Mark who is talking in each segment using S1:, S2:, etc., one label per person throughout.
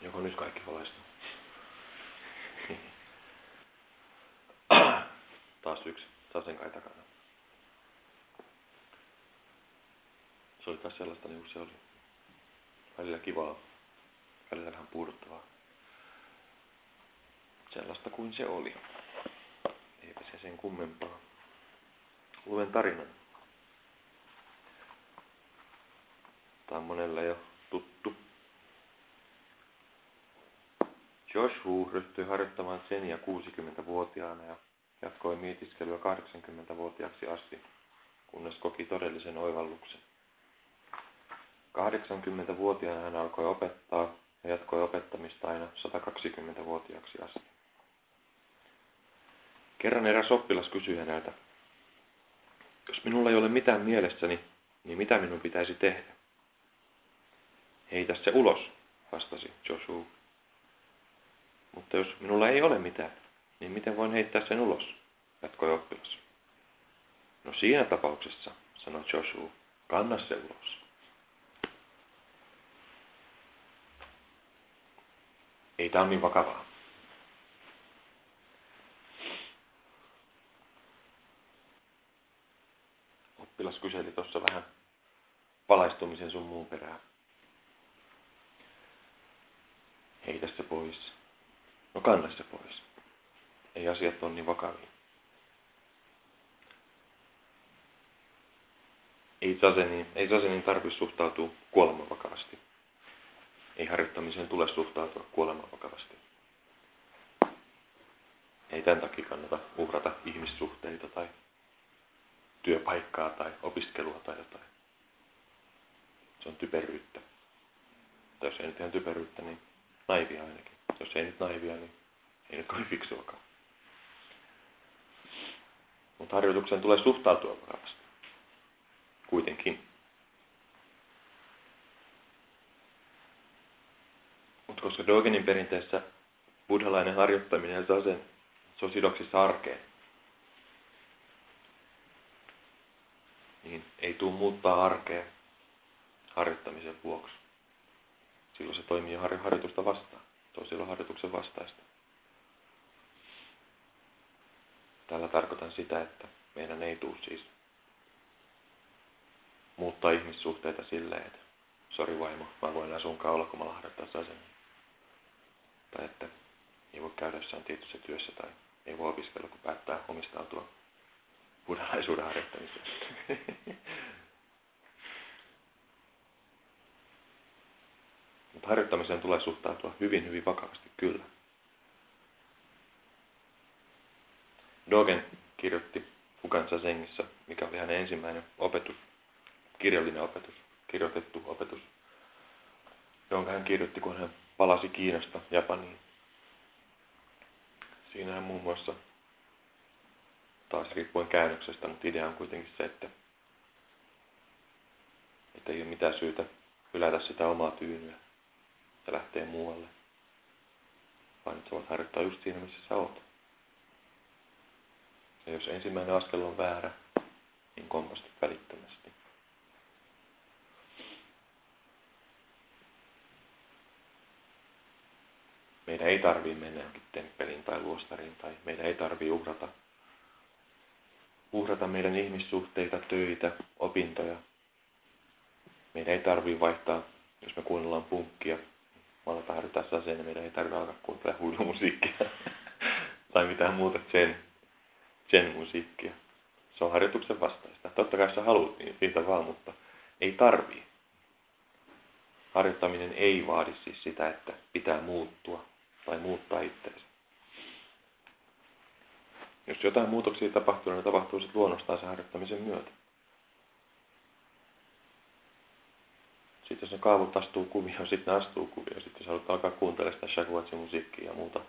S1: Joko nyt kaikki valaistuu? Taas yksi sasenkai takana. Se oli taas sellaista niin kuin se oli. Välillä kivaa, välillä vähän puuduttavaa. Sellaista kuin se oli. Eipä se sen kummempaa. Luen tarinan. Tämä on monelle jo tuttu. Joshua ryhtyi harjoittamaan senia 60-vuotiaana ja jatkoi mietiskelyä 80-vuotiaaksi asti, kunnes koki todellisen oivalluksen. 80-vuotiaana hän alkoi opettaa ja jatkoi opettamista aina 120-vuotiaaksi asti. Kerran eräs oppilas kysyi häneltä, jos minulla ei ole mitään mielessäni, niin mitä minun pitäisi tehdä? Heitä se ulos, vastasi Joshua. Mutta jos minulla ei ole mitään, niin miten voin heittää sen ulos, jatkoi oppilas. No siinä tapauksessa, sanoi Joshua, kanna se ulos. Ei tämä ole niin vakavaa. Oppilas kyseli tuossa vähän valaistumisen sun muun perään. Heitä se pois. No kanna se pois. Ei asiat ole niin vakavia. Ei Sasenin, ei Sasenin tarvitse suhtautua kuoleman vakavasti. Ei harjoittamiseen tule suhtautua kuoleman vakavasti. Ei tämän takia kannata uhrata ihmissuhteita tai työpaikkaa tai opiskelua tai jotain. Se on typeryyttä. Tai jos ei nyt ihan typeryyttä, niin naivia ainakin. Jos ei nyt naivia, niin ei nyt kovin fiksuakaan. Mutta harjoituksen tulee suhtautua vakavasti. Kuitenkin. Mutta koska Dogenin perinteessä buddhalainen harjoittaminen ja sasen, se on arkeen, niin ei tule muuttaa arkea harjoittamisen vuoksi. Silloin se toimii harjoitusta vastaan. Se on silloin harjoituksen vastaista. Tällä tarkoitan sitä, että meidän ei tule siis muuttaa ihmissuhteita silleen, että sori vaimo, mä voin enää sunkaan olla, kun mä sen. Tai että ei voi käydä jossain tietyssä työssä tai ei voi opiskella, kun päättää omistautua buddhalaisuuden harjoittamiseen. Mutta harjoittamiseen tulee suhtautua hyvin, hyvin vakavasti, kyllä. Dogen kirjoitti Fukansa sengissä, mikä oli hänen ensimmäinen opetus, kirjallinen opetus, kirjoitettu opetus, jonka hän kirjoitti, kun hän palasi Kiinasta Japaniin. Siinä hän muun muassa, taas riippuen käännöksestä, mutta idea on kuitenkin se, että, että ei ole mitään syytä hylätä sitä omaa tyynyä ja lähteä muualle, vaan että sä voit harjoittaa just siinä, missä sä oot. Ja jos ensimmäinen askel on väärä, niin kompastit välittömästi. Meidän ei tarvii mennä johonkin temppeliin tai luostariin tai meidän ei tarvii uhrata, uhrata meidän ihmissuhteita, töitä, opintoja. Meidän ei tarvii vaihtaa, jos me kuunnellaan punkkia, me harjoittaa saseen, niin meidän ei tarvitse alkaa kuuntelemaan huilumusiikkia tai mitään muuta sen sen musiikkia. Se on harjoituksen vastaista. Totta kai sä haluat niin siitä vaan, mutta ei tarvii. Harjoittaminen ei vaadi siis sitä, että pitää muuttua tai muuttaa itseänsä. Jos jotain muutoksia tapahtuu, niin tapahtuu sitten luonnostaan sen harjoittamisen myötä. Sitten jos ne kaavut astuu kuvioon, sitten ne astuu kuvioon. Sitten jos haluat alkaa kuuntelemaan sitä shakuatsin musiikkia ja muuta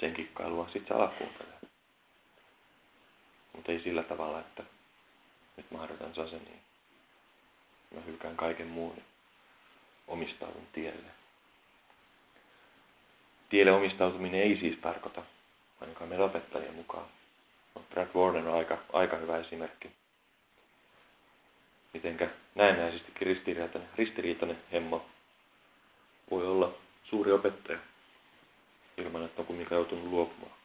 S1: sen kikkailua, sitten sä alat kuuntelemaan. Mutta ei sillä tavalla, että nyt mä harjoitan sasen, niin mä hylkään kaiken muun ja omistaudun tielle. Tielle omistautuminen ei siis tarkoita, ainakaan meidän opettajien mukaan. Brad Warden on aika, aika hyvä esimerkki. Mitenkä näennäisestikin ristiriitainen, ristiriitainen hemmo voi olla suuri opettaja, ilman että on kumminkaan joutunut luopumaan.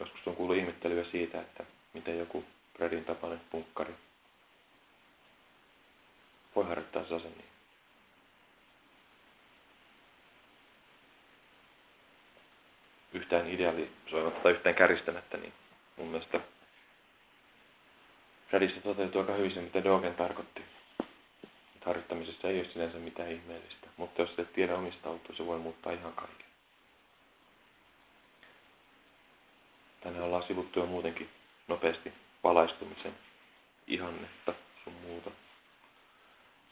S1: Joskus on kuullut ihmettelyä siitä, että miten joku Bradin tapainen punkkari voi harjoittaa niin. Yhtään idealisoimatta tai yhtään käristämättä, niin mun mielestä Radissä toteutuu aika hyvin se, mitä Dogen tarkoitti. Että harjoittamisessa ei ole sinänsä mitään ihmeellistä, mutta jos et tiedä omistautua, se voi muuttaa ihan kaiken. Tänne ollaan sivuttu jo muutenkin nopeasti valaistumisen ihannetta sun muuta.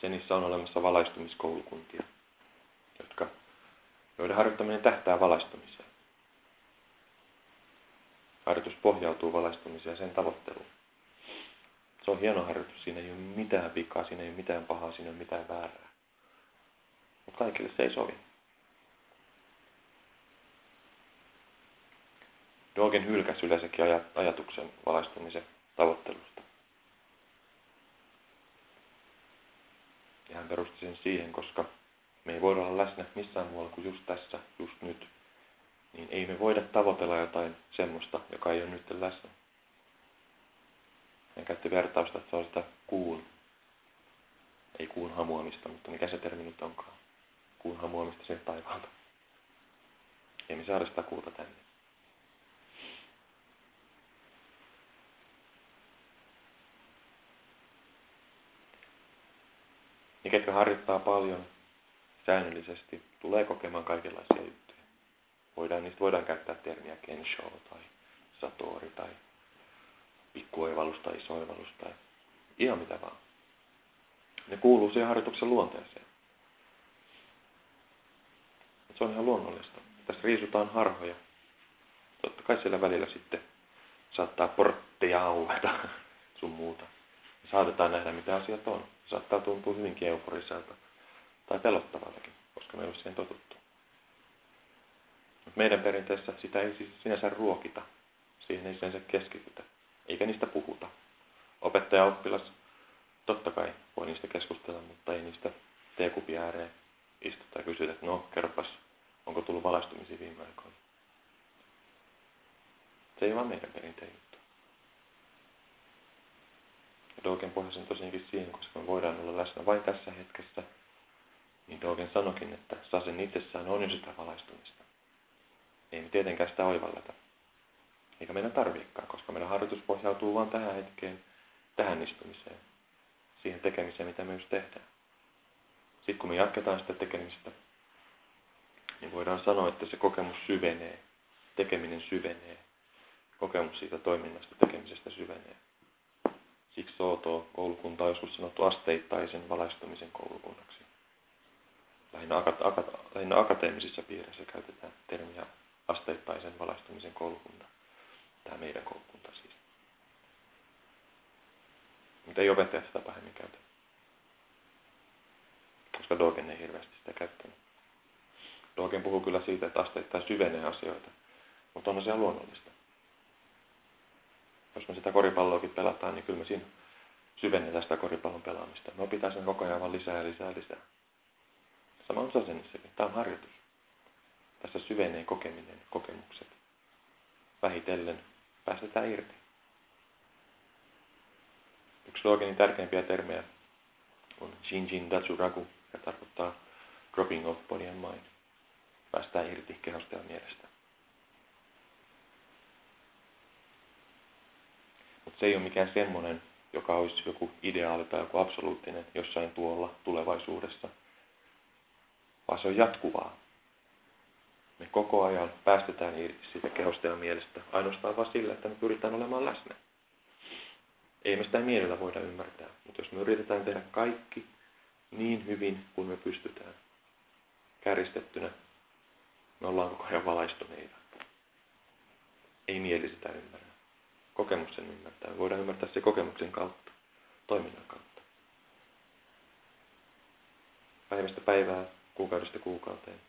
S1: Senissä on olemassa valaistumiskoulukuntia, jotka, joiden harjoittaminen tähtää valaistumiseen. Harjoitus pohjautuu valaistumiseen ja sen tavoitteluun. Se on hieno harjoitus, siinä ei ole mitään vikaa, siinä ei ole mitään pahaa, siinä ei ole mitään väärää. Mutta kaikille se ei sovi. Dogen hylkäsi yleensäkin ajatuksen valaistumisen tavoittelusta. Ja hän perusti sen siihen, koska me ei voida olla läsnä missään muualla kuin just tässä, just nyt. Voida tavoitella jotain semmoista, joka ei ole nyt läsnä. Hän käytti vertausta, että se on sitä kuun, ei kuun hamuamista, mutta mikä se termi nyt onkaan. Kuun hamuamista sen taivaalta. Ei me saada sitä kuuta tänne. Ja ketkä harjoittaa paljon säännöllisesti, tulee kokemaan kaikenlaisia juttuja. Voidaan, niistä voidaan käyttää termiä kensho tai satori tai pikkuoivallus tai isoivallus tai ihan mitä vaan. Ne kuuluu siihen harjoituksen luonteeseen. Se on ihan luonnollista. Tässä riisutaan harhoja. Totta kai siellä välillä sitten saattaa portteja aueta sun muuta. Saatetaan nähdä, mitä asiat on saattaa tuntua hyvinkin euforiselta tai pelottavaltakin, koska me ei ole siihen totuttu. Meidän perinteessä sitä ei siis sinänsä ruokita, siihen ei sinänsä keskitytä, eikä niistä puhuta. Opettaja oppilas totta kai voi niistä keskustella, mutta ei niistä teekupi ääreen istuta ja kysytä, että no kerropas, onko tullut valaistumisia viime aikoina. Se ei vaan meidän perinteen Dogen pohjasin tosiaankin siihen, koska me voidaan olla läsnä vain tässä hetkessä, niin Dogen sanokin, että sasen itsessään on jo sitä valaistumista. Ei me tietenkään sitä oivalleta. Eikä meidän tarviikaan, koska meidän harjoitus pohjautuu vain tähän hetkeen, tähän istumiseen, siihen tekemiseen, mitä me just tehdään. Sitten kun me jatketaan sitä tekemistä, niin voidaan sanoa, että se kokemus syvenee, tekeminen syvenee, kokemus siitä toiminnasta, tekemisestä syvenee. Siksi Sooto-koulukunta on joskus sanottu asteittaisen valaistumisen koulukunnaksi. Lähinnä, lähinnä akateemisissa piireissä käytetään termiä asteittaisen valaistumisen koulukunta. Tämä meidän koulukunta siis. Mutta ei opettajat sitä pahemmin käytä. Koska Dogen ei hirveästi sitä käyttänyt. Dogen puhuu kyllä siitä, että asteittain syvenee asioita, mutta on se luonnollista jos me sitä koripalloakin pelataan, niin kyllä me siinä syvennetään sitä koripallon pelaamista. Me opitaan sen koko ajan vaan lisää ja lisää ja lisää. Sama on sasennissakin. Tämä on harjoitus. Tässä syvenee kokeminen, kokemukset. Vähitellen päästetään irti. Yksi Dogenin tärkeimpiä termejä on Shinjin Datsuraku, ja tarkoittaa dropping off body and mind. Päästään irti kehosta ja mielestä. Mutta se ei ole mikään semmoinen, joka olisi joku ideaali tai joku absoluuttinen jossain tuolla tulevaisuudessa, vaan se on jatkuvaa. Me koko ajan päästetään irti siitä kehosta ja mielestä ainoastaan vain sillä, että me pyritään olemaan läsnä. Ei me sitä mielellä voida ymmärtää, mutta jos me yritetään tehdä kaikki niin hyvin kuin me pystytään, kärjistettynä, me ollaan koko ajan valaistuneita. Ei mieli sitä ymmärrä kokemuksen ymmärtää. Voidaan ymmärtää se kokemuksen kautta, toiminnan kautta. Päivästä päivää, kuukaudesta kuukauteen,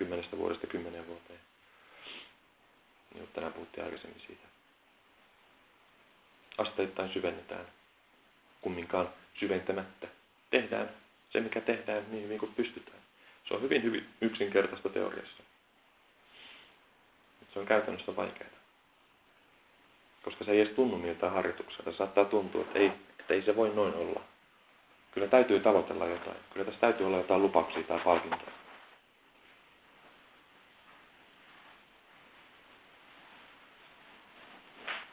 S1: kymmenestä vuodesta kymmeneen vuoteen. Niin tänään puhuttiin aikaisemmin siitä. Asteittain syvennetään, kumminkaan syventämättä, tehdään se, mikä tehdään niin hyvin kuin pystytään. Se on hyvin, hyvin yksinkertaista teoriassa. Se on käytännössä vaikeaa. Koska se ei edes tunnu miltä harjoitukselta. Saattaa tuntua, että ei, että ei se voi noin olla. Kyllä täytyy tavoitella jotain. Kyllä tässä täytyy olla jotain lupauksia tai palkintoja.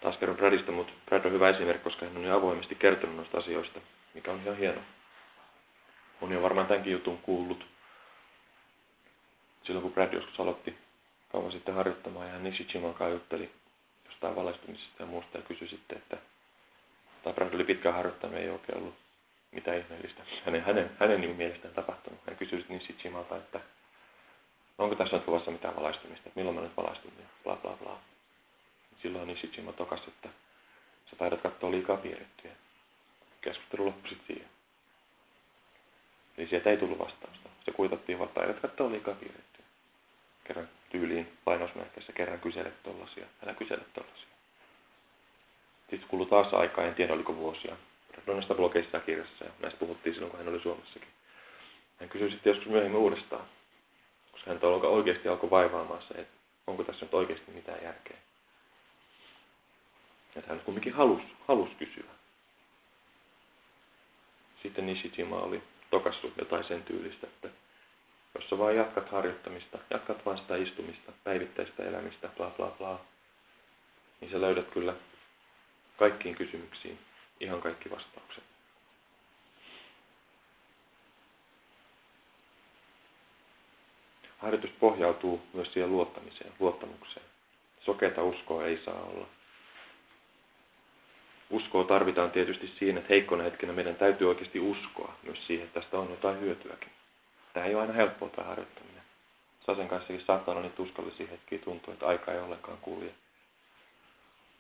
S1: Taas kerron Bradista, mutta Brad on hyvä esimerkki, koska hän on niin avoimesti kertonut noista asioista, mikä on ihan hieno. Moni on varmaan tämänkin jutun kuullut. Silloin kun Brad joskus aloitti kauan sitten harjoittamaan ja hän Nishichiman kanssa jutteli jostain valaistumisesta ja muusta ja kysyi sitten, että tai Brad oli pitkään harjoittanut, ei oikein ollut mitään ihmeellistä hänen, hänen, hänen niin mielestään tapahtunut. Hän kysyi sitten Nishichimalta, että onko tässä nyt luvassa mitään valaistumista, että milloin mä nyt valaistun ja bla bla bla. Silloin Nishichima tokas, että sä taidat katsoa liikaa piirrettyjä. Keskustelu loppui sitten siihen. Eli sieltä ei tullut vastausta. Se kuitattiin vaan, taidat katsoa liikaa piirrettyjä. Kerran tyyliin lainausmerkeissä, kerran kysele tollasia, älä kysele tollasia. Sitten kului taas aikaa, en tiedä oliko vuosia. Radonasta blogeissa kirjassa ja näistä puhuttiin silloin, kun hän oli Suomessakin. Hän kysyi sitten joskus myöhemmin uudestaan, koska hän oikeasti alkoi vaivaamaan se, että onko tässä nyt oikeasti mitään järkeä. Että hän kumminkin halusi, halusi kysyä. Sitten Nishijima oli tokassut jotain sen tyylistä, että jos sä vaan jatkat harjoittamista, jatkat vaan sitä istumista, päivittäistä elämistä, bla bla bla, niin sä löydät kyllä kaikkiin kysymyksiin ihan kaikki vastaukset. Harjoitus pohjautuu myös siihen luottamiseen, luottamukseen. Sokeita uskoa ei saa olla. Uskoa tarvitaan tietysti siinä, että heikkona hetkenä meidän täytyy oikeasti uskoa myös siihen, että tästä on jotain hyötyäkin. Tämä ei ole aina helppoa tämä harjoittaminen. Sasen kanssakin saattaa olla niitä uskallisia hetkiä, tuntuu, että aika ei ollenkaan kulje.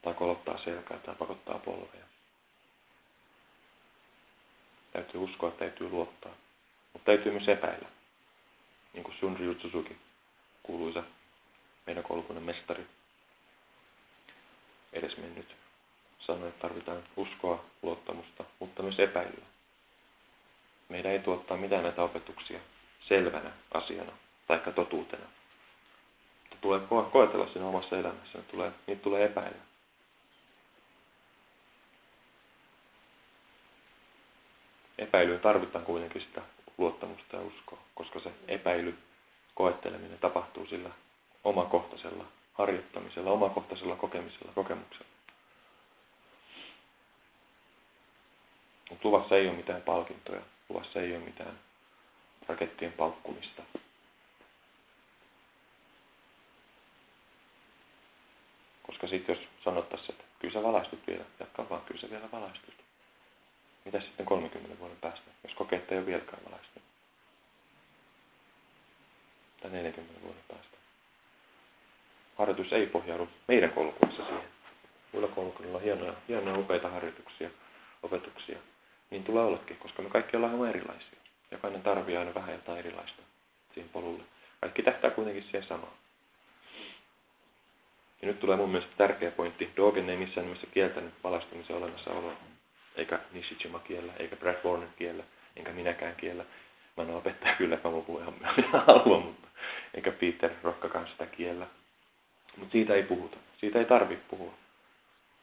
S1: Tai kolottaa selkää tai pakottaa polveja. Täytyy uskoa, täytyy luottaa. Mutta täytyy myös epäillä. Niin kuin Sunryu Suzuki, kuuluisa meidän koulukunnan mestari, edesmennyt sanoi, että tarvitaan uskoa, luottamusta, mutta myös epäilyä. Meidän ei tuottaa mitään näitä opetuksia selvänä asiana tai totuutena. Mutta tulee ko- koetella siinä omassa elämässä, niitä tulee, niitä tulee epäillä. Epäilyyn tarvitaan kuitenkin sitä luottamusta ja uskoa, koska se epäily, koetteleminen tapahtuu sillä omakohtaisella harjoittamisella, omakohtaisella kokemisella, kokemuksella. Mutta luvassa ei ole mitään palkintoja. Luvassa ei ole mitään rakettien paukkumista. Koska sitten jos sanottaisiin, että kyllä sä valaistut vielä, jatka vaan, kyllä sä vielä valaistut. Mitä sitten 30 vuoden päästä, jos kokee, että ei ole vieläkään valaistunut? Tai 40 vuoden päästä. Harjoitus ei pohjaudu meidän koulukunnassa siihen. Muilla koulukunnilla on hienoja, hienoja upeita harjoituksia, opetuksia, niin tulee ollakin, koska me kaikki ollaan ihan erilaisia. Jokainen tarvii aina vähän jotain erilaista siihen polulle. Kaikki tähtää kuitenkin siihen samaan. Ja nyt tulee mun mielestä tärkeä pointti. Dogen ei missään nimessä kieltänyt valastumisen olemassaoloa. Eikä Nishijima kiellä, eikä Brad Warner kiellä, enkä minäkään kiellä. Mä en opettaja kyllä, että mä puhua ihan haluan, mutta eikä Peter Rokkakaan sitä kiellä. Mutta siitä ei puhuta. Siitä ei tarvitse puhua.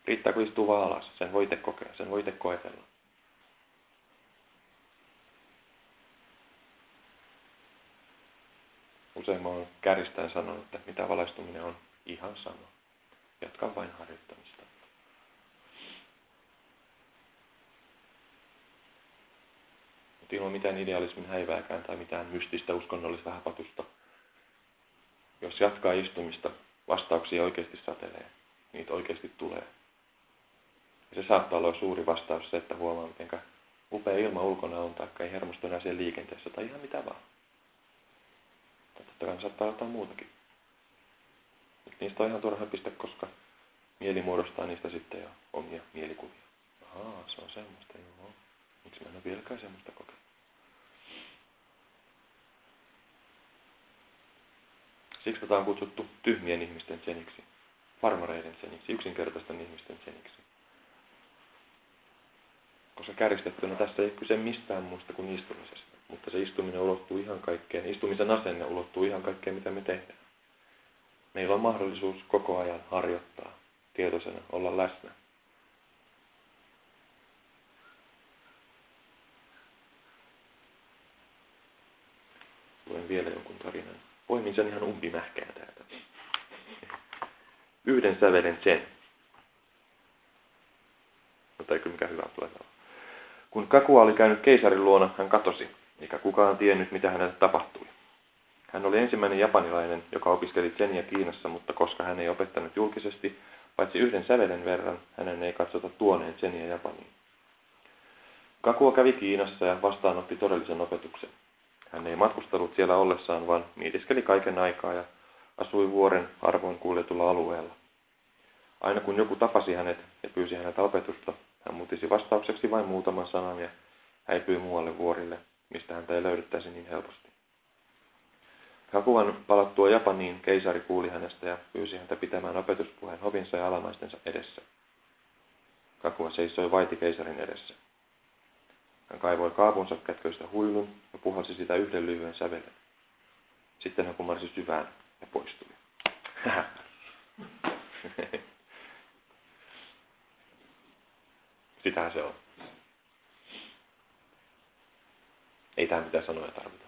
S1: Riittää, kun istuu vaan alas. Sen voi kokea, sen voi koetella. Usein mä oon kärjistäen sanonut, että mitä valaistuminen on ihan sama. Jatka vain harjoittamista. Mutta ilman mitään idealismin häivääkään tai mitään mystistä uskonnollista häpatusta. Jos jatkaa istumista, vastauksia oikeasti satelee. Niitä oikeasti tulee. Ja se saattaa olla suuri vastaus se, että huomaa, miten upea ilma ulkona on, tai ei hermostu enää liikenteessä, tai ihan mitä vaan. Totta kai saattaa jotain muutakin. Mutta niistä on ihan turha piste, koska mieli muodostaa niistä sitten jo omia mielikuvia. Ahaa, se on semmoista, joo. Miksi mä en ole vieläkään semmoista kokenut? Siksi tätä on kutsuttu tyhmien ihmisten seniksi, farmareiden seniksi, yksinkertaisten ihmisten seniksi. koska kärjistettynä tässä ei kyse mistään muusta kuin istumisesta. Mutta se istuminen ulottuu ihan kaikkeen, istumisen asenne ulottuu ihan kaikkeen, mitä me tehdään. Meillä on mahdollisuus koko ajan harjoittaa tietoisena, olla läsnä. Luen vielä jonkun tarinan. Poimin sen ihan umpimähkää täältä. Yhden sävelen sen. Mutta eikö mikä hyvä tule Kun Kakua oli käynyt keisarin luona, hän katosi, eikä kukaan tiennyt, mitä hänelle tapahtui. Hän oli ensimmäinen japanilainen, joka opiskeli tseniä Kiinassa, mutta koska hän ei opettanut julkisesti, paitsi yhden sävelen verran, hänen ei katsota tuoneen tseniä Japaniin. Kakua kävi Kiinassa ja vastaanotti todellisen opetuksen. Hän ei matkustellut siellä ollessaan, vaan mietiskeli kaiken aikaa ja asui vuoren harvoin kuljetulla alueella. Aina kun joku tapasi hänet ja pyysi häneltä opetusta, hän mutisi vastaukseksi vain muutaman sanan ja häipyi muualle vuorille, mistä häntä ei löydettäisi niin helposti. Hakuan palattua Japaniin keisari kuuli hänestä ja pyysi häntä pitämään opetuspuheen hovinsa ja alamaistensa edessä. Kakua seisoi vaiti keisarin edessä. Hän kaivoi kaapunsa kätköistä huilun ja puhalsi sitä yhden lyhyen sävelen. Sitten hän kumarsi syvään ja poistui. Sitähän se on. Mitään sanoja tarvita.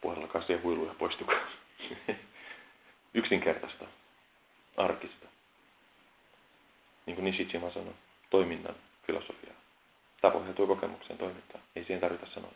S1: Puhelkaa siihen huiluun ja poistukaa. Yksinkertaista. Arkista. Niin kuin Nishijima sanoi, toiminnan filosofiaa. Tämä pohjautuu kokemukseen toimintaan. Ei siihen tarvita sanoa.